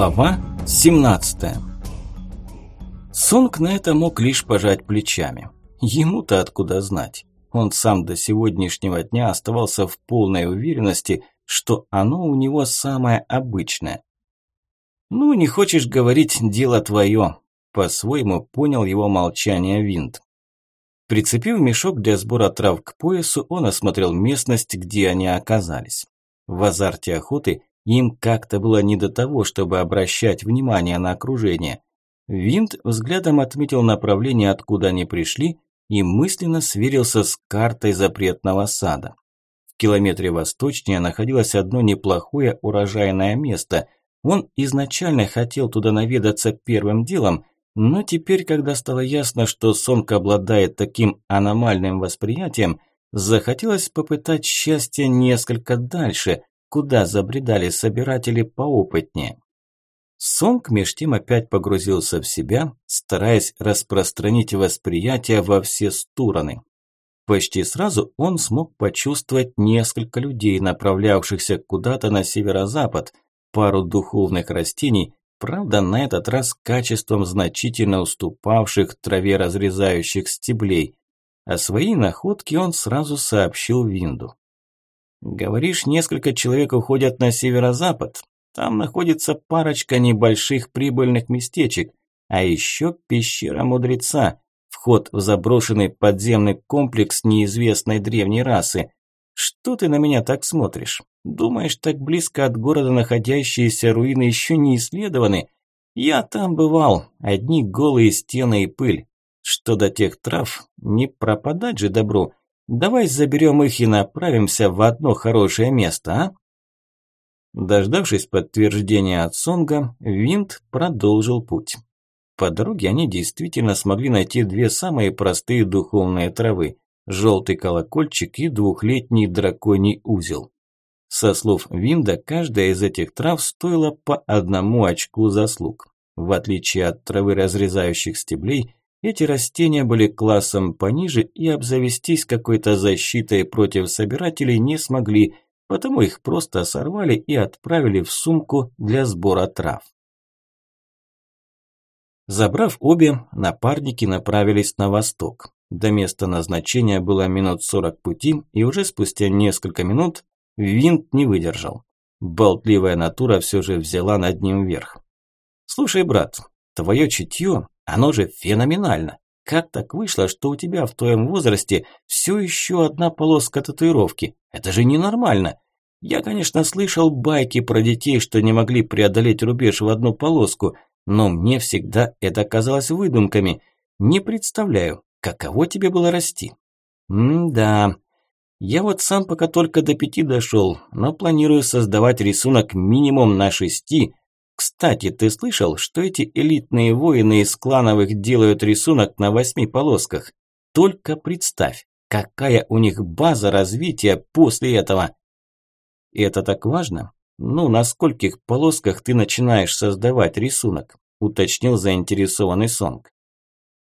Глава 17 Сонг на это мог лишь пожать плечами. Ему-то откуда знать? Он сам до сегодняшнего дня оставался в полной уверенности, что оно у него самое обычное. «Ну, не хочешь говорить, дело твое», – по-своему понял его молчание Винт. Прицепив мешок для сбора трав к поясу, он осмотрел местность, где они оказались. В азарте охоты им как-то было не до того, чтобы обращать внимание на окружение. Винт взглядом отметил направление, откуда они пришли, и мысленно сверился с картой запретного сада. В километре восточнее находилось одно неплохое урожайное место. Он изначально хотел туда наведаться первым делом, но теперь, когда стало ясно, что Сонг обладает таким аномальным восприятием, захотелось попытать счастье несколько дальше, куда забредали собиратели поопытнее. Сонг меж тем опять погрузился в себя, стараясь распространить восприятие во все стороны. Почти сразу он смог почувствовать несколько людей, направлявшихся куда-то на северо-запад, пару духовных растений, правда на этот раз качеством значительно уступавших траве разрезающих стеблей. О своей находке он сразу сообщил Винду. Говоришь, несколько человек уходят на северо-запад. Там находится парочка небольших прибыльных местечек, а еще пещера мудреца, вход в заброшенный подземный комплекс неизвестной древней расы. Что ты на меня так смотришь? Думаешь, так близко от города находящиеся руины еще не исследованы? Я там бывал, одни голые стены и пыль. Что до тех трав, не пропадать же добру. Давай заберем их и направимся в одно хорошее место, а? Дождавшись подтверждения от Сонга, Винт продолжил путь. По дороге они действительно смогли найти две самые простые духовные травы – желтый колокольчик и двухлетний драконий узел. Со слов Винда, каждая из этих трав стоила по одному очку заслуг. В отличие от травы разрезающих стеблей, эти растения были классом пониже и обзавестись какой-то защитой против собирателей не смогли, потому их просто сорвали и отправили в сумку для сбора трав. Забрав обе, напарники направились на восток. До места назначения было минут сорок пути, и уже спустя несколько минут винт не выдержал. Болтливая натура все же взяла над ним верх. «Слушай, брат, твое чутье оно же феноменально. Как так вышло, что у тебя в твоем возрасте все еще одна полоска татуировки? Это же ненормально. Я, конечно, слышал байки про детей, что не могли преодолеть рубеж в одну полоску, но мне всегда это казалось выдумками. Не представляю, каково тебе было расти? М-да. Я вот сам пока только до пяти дошел, но планирую создавать рисунок минимум на шести, кстати, ты слышал, что эти элитные воины из клановых делают рисунок на восьми полосках? Только представь, какая у них база развития после этого. Это так важно? Ну, на скольких полосках ты начинаешь создавать рисунок? Уточнил заинтересованный Сонг.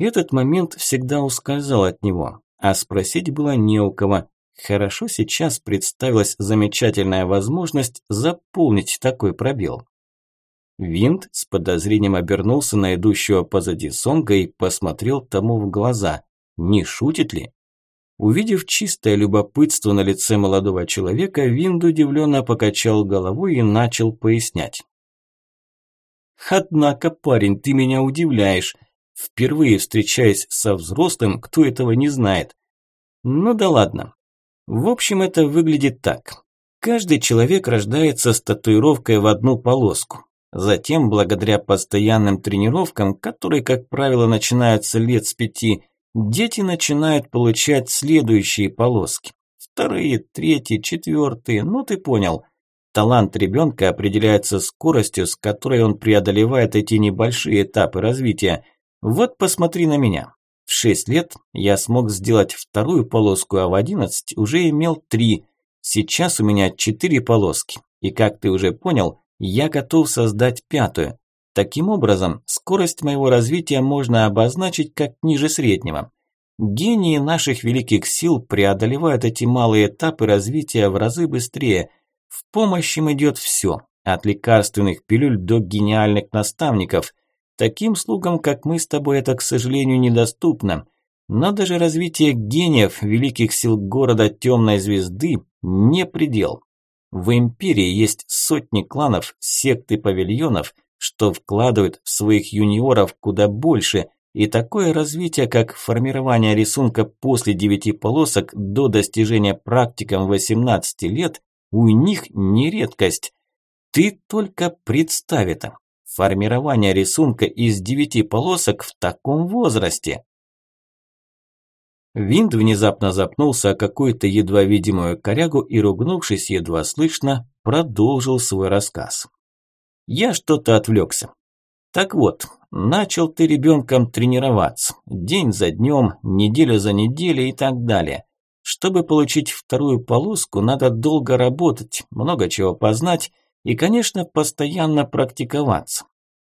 Этот момент всегда ускользал от него, а спросить было не у кого. Хорошо сейчас представилась замечательная возможность заполнить такой пробел. Винт с подозрением обернулся на идущего позади Сонга и посмотрел тому в глаза. Не шутит ли? Увидев чистое любопытство на лице молодого человека, Винд удивленно покачал головой и начал пояснять. «Однако, парень, ты меня удивляешь. Впервые встречаясь со взрослым, кто этого не знает. Ну да ладно. В общем, это выглядит так. Каждый человек рождается с татуировкой в одну полоску. Затем, благодаря постоянным тренировкам, которые, как правило, начинаются лет с пяти, дети начинают получать следующие полоски. Вторые, третьи, четвертые, ну ты понял. Талант ребенка определяется скоростью, с которой он преодолевает эти небольшие этапы развития. Вот посмотри на меня. В шесть лет я смог сделать вторую полоску, а в одиннадцать уже имел три. Сейчас у меня четыре полоски. И как ты уже понял, я готов создать пятую. Таким образом, скорость моего развития можно обозначить как ниже среднего. Гении наших великих сил преодолевают эти малые этапы развития в разы быстрее. В помощь им идет все. от лекарственных пилюль до гениальных наставников. Таким слугам, как мы с тобой, это, к сожалению, недоступно. Но даже развитие гениев великих сил города Темной Звезды не предел. В империи есть сотни кланов, сект и павильонов, что вкладывают в своих юниоров куда больше, и такое развитие, как формирование рисунка после девяти полосок до достижения практикам 18 лет, у них не редкость. Ты только представь это. Формирование рисунка из девяти полосок в таком возрасте. Винт внезапно запнулся о какую-то едва видимую корягу и, ругнувшись едва слышно, продолжил свой рассказ. Я что-то отвлекся. Так вот, начал ты ребенком тренироваться. День за днем, неделю за неделей и так далее. Чтобы получить вторую полоску, надо долго работать, много чего познать и, конечно, постоянно практиковаться.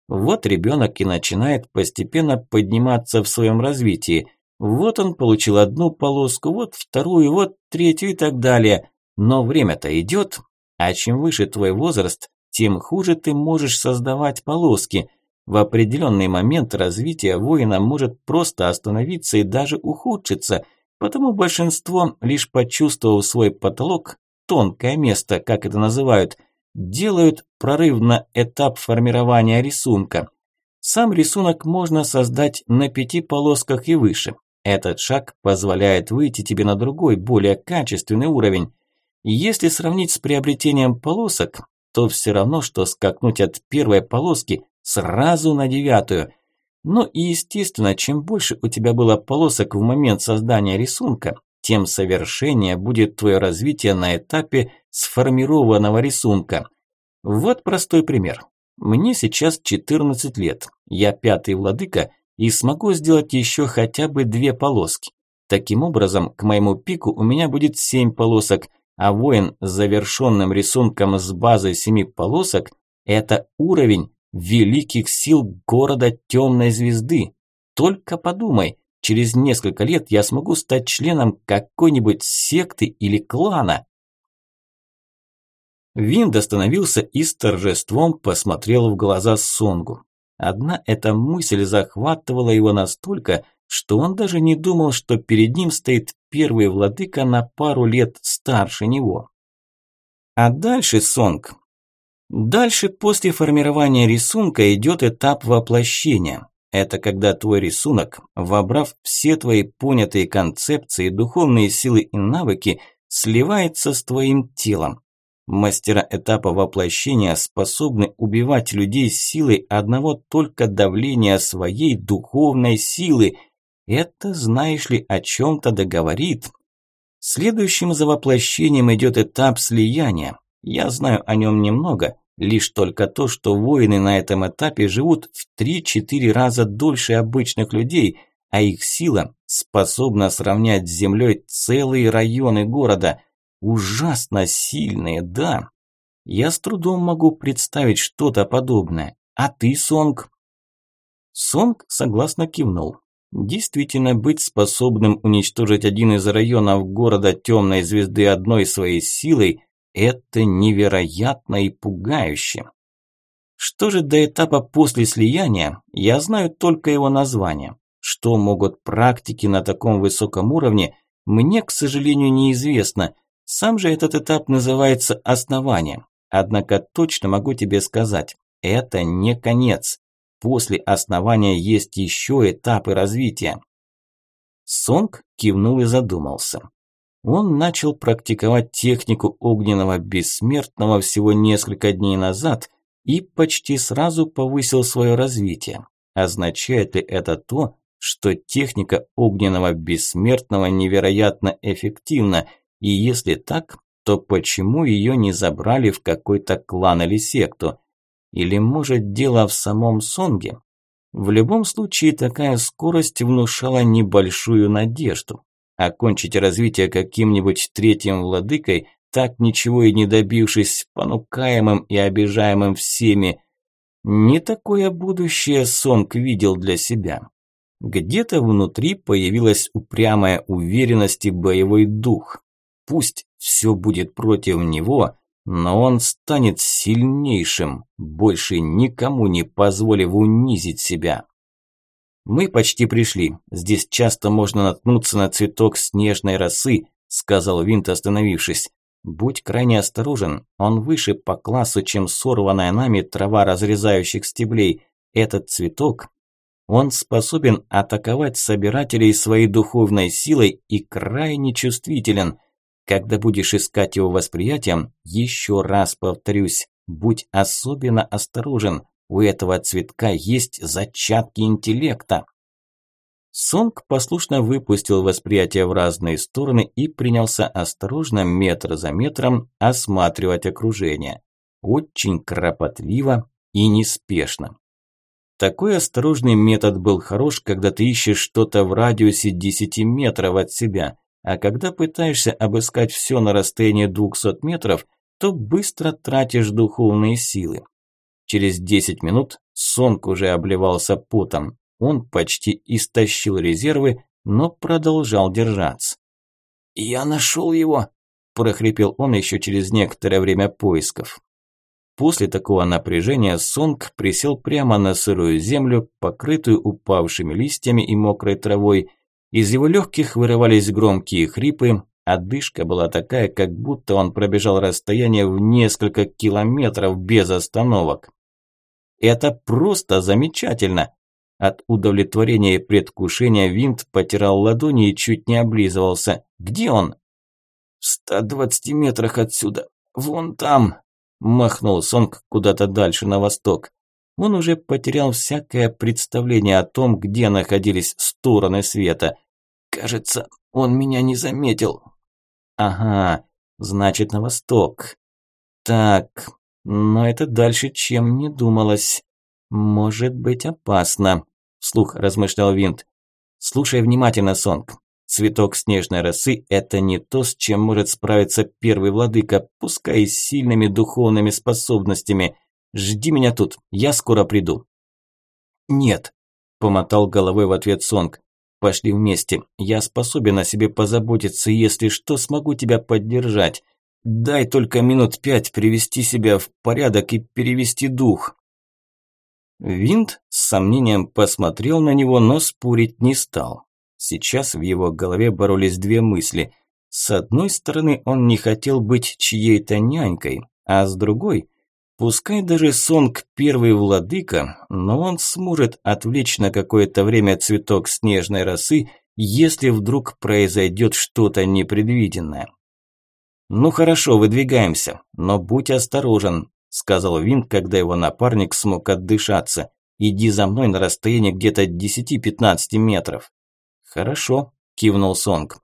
Вот ребенок и начинает постепенно подниматься в своем развитии. Вот он получил одну полоску, вот вторую, вот третью и так далее. Но время-то идет, а чем выше твой возраст, тем хуже ты можешь создавать полоски. В определенный момент развитие воина может просто остановиться и даже ухудшиться, потому большинство, лишь почувствовав свой потолок, тонкое место, как это называют – делают прорыв на этап формирования рисунка. Сам рисунок можно создать на пяти полосках и выше. Этот шаг позволяет выйти тебе на другой, более качественный уровень. Если сравнить с приобретением полосок, то все равно, что скакнуть от первой полоски сразу на девятую. Ну и естественно, чем больше у тебя было полосок в момент создания рисунка, тем совершеннее будет твое развитие на этапе сформированного рисунка. Вот простой пример. Мне сейчас 14 лет, я пятый владыка и смогу сделать еще хотя бы две полоски. Таким образом, к моему пику у меня будет 7 полосок, а воин с завершенным рисунком с базой 7 полосок – это уровень великих сил города Темной Звезды. Только подумай, через несколько лет я смогу стать членом какой-нибудь секты или клана. Винд остановился и с торжеством посмотрел в глаза Сонгу. Одна эта мысль захватывала его настолько, что он даже не думал, что перед ним стоит первый владыка на пару лет старше него. А дальше, Сонг. Дальше после формирования рисунка идет этап воплощения. Это когда твой рисунок, вобрав все твои понятые концепции, духовные силы и навыки, сливается с твоим телом. Мастера этапа воплощения способны убивать людей силой одного только давления своей духовной силы. Это, знаешь ли, о чем-то договорит. Следующим за воплощением идет этап слияния. Я знаю о нем немного, Лишь только то, что воины на этом этапе живут в 3-4 раза дольше обычных людей, а их сила способна сравнять с землей целые районы города. Ужасно сильные, да. Я с трудом могу представить что-то подобное. А ты, Сонг? Сонг согласно кивнул. Действительно, быть способным уничтожить один из районов города темной звезды одной своей силой – это невероятно и пугающе. Что же до этапа после слияния, я знаю только его название. Что могут практики на таком высоком уровне, мне, к сожалению, неизвестно. Сам же этот этап называется основанием. Однако точно могу тебе сказать, это не конец. После основания есть еще этапы развития. Сонг кивнул и задумался. Он начал практиковать технику огненного бессмертного всего несколько дней назад и почти сразу повысил свое развитие. Означает ли это то, что техника огненного бессмертного невероятно эффективна, и если так, то почему ее не забрали в какой-то клан или секту? Или может дело в самом Сонге? В любом случае такая скорость внушала небольшую надежду. Окончить развитие каким-нибудь третьим владыкой, так ничего и не добившись, понукаемым и обижаемым всеми. Не такое будущее Сонг видел для себя. Где-то внутри появилась упрямая уверенность и боевой дух. Пусть все будет против него, но он станет сильнейшим, больше никому не позволив унизить себя. «Мы почти пришли. Здесь часто можно наткнуться на цветок снежной росы», сказал Винт, остановившись. «Будь крайне осторожен, он выше по классу, чем сорванная нами трава разрезающих стеблей. Этот цветок, он способен атаковать собирателей своей духовной силой и крайне чувствителен. Когда будешь искать его восприятием, еще раз повторюсь, будь особенно осторожен, у этого цветка есть зачатки интеллекта. Сонг послушно выпустил восприятие в разные стороны и принялся осторожно, метр за метром, осматривать окружение. Очень кропотливо и неспешно. Такой осторожный метод был хорош, когда ты ищешь что-то в радиусе 10 метров от себя, а когда пытаешься обыскать все на расстоянии 200 метров, то быстро тратишь духовные силы. Через 10 минут Сонг уже обливался потом. Он почти истощил резервы, но продолжал держаться. «Я нашел его!» – прохрипел он еще через некоторое время поисков. После такого напряжения Сонг присел прямо на сырую землю, покрытую упавшими листьями и мокрой травой. Из его легких вырывались громкие хрипы, Отдышка была такая, как будто он пробежал расстояние в несколько километров без остановок. Это просто замечательно. От удовлетворения и предвкушения Винт потирал ладони и чуть не облизывался. Где он? В 120 метрах отсюда. Вон там. Махнул Сонг куда-то дальше на восток. Он уже потерял всякое представление о том, где находились стороны света. Кажется, он меня не заметил. Ага, значит на восток. Так, но это дальше, чем не думалось. Может быть опасно, вслух размышлял Винт. Слушай внимательно, Сонг. Цветок снежной росы – это не то, с чем может справиться первый владыка, пускай и с сильными духовными способностями. Жди меня тут, я скоро приду. Нет, помотал головой в ответ Сонг. Пошли вместе, я способен о себе позаботиться, если что, смогу тебя поддержать. Дай только минут пять привести себя в порядок и перевести дух. Винт с сомнением посмотрел на него, но спорить не стал. Сейчас в его голове боролись две мысли. С одной стороны, он не хотел быть чьей-то нянькой, а с другой, пускай даже Сонг первый владыка, но он сможет отвлечь на какое-то время цветок снежной росы, если вдруг произойдет что-то непредвиденное. «Ну хорошо, выдвигаемся, но будь осторожен», – сказал Винт, когда его напарник смог отдышаться. «Иди за мной на расстоянии где-то 10-15 метров». «Хорошо», – кивнул Сонг.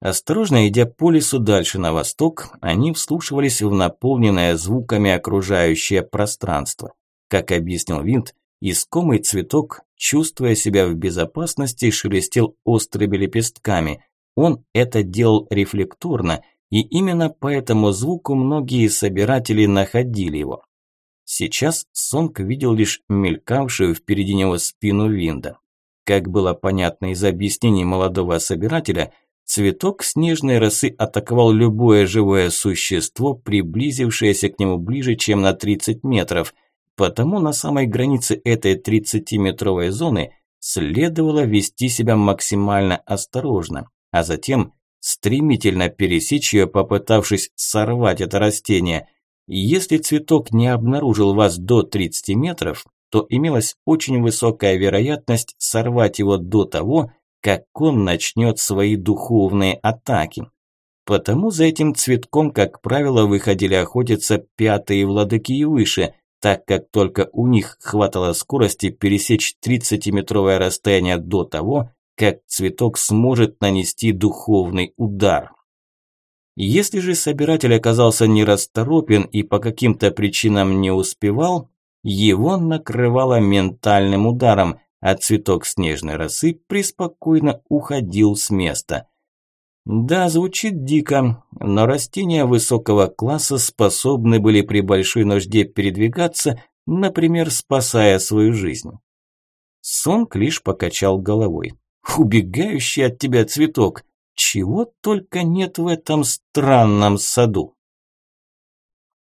Осторожно идя по лесу дальше на восток, они вслушивались в наполненное звуками окружающее пространство. Как объяснил Винт, искомый цветок, чувствуя себя в безопасности, шелестел острыми лепестками. Он это делал рефлекторно – и именно по этому звуку многие собиратели находили его. Сейчас Сонг видел лишь мелькавшую впереди него спину Винда. Как было понятно из объяснений молодого собирателя, цветок снежной росы атаковал любое живое существо, приблизившееся к нему ближе, чем на 30 метров, потому на самой границе этой 30-метровой зоны следовало вести себя максимально осторожно, а затем стремительно пересечь ее, попытавшись сорвать это растение. Если цветок не обнаружил вас до 30 метров, то имелась очень высокая вероятность сорвать его до того, как он начнет свои духовные атаки. Потому за этим цветком, как правило, выходили охотиться пятые владыки и выше, так как только у них хватало скорости пересечь 30-метровое расстояние до того, как цветок сможет нанести духовный удар. Если же собиратель оказался нерасторопен и по каким-то причинам не успевал, его накрывало ментальным ударом, а цветок снежной росы преспокойно уходил с места. Да, звучит дико, но растения высокого класса способны были при большой нужде передвигаться, например, спасая свою жизнь. Сонг лишь покачал головой убегающий от тебя цветок. Чего только нет в этом странном саду.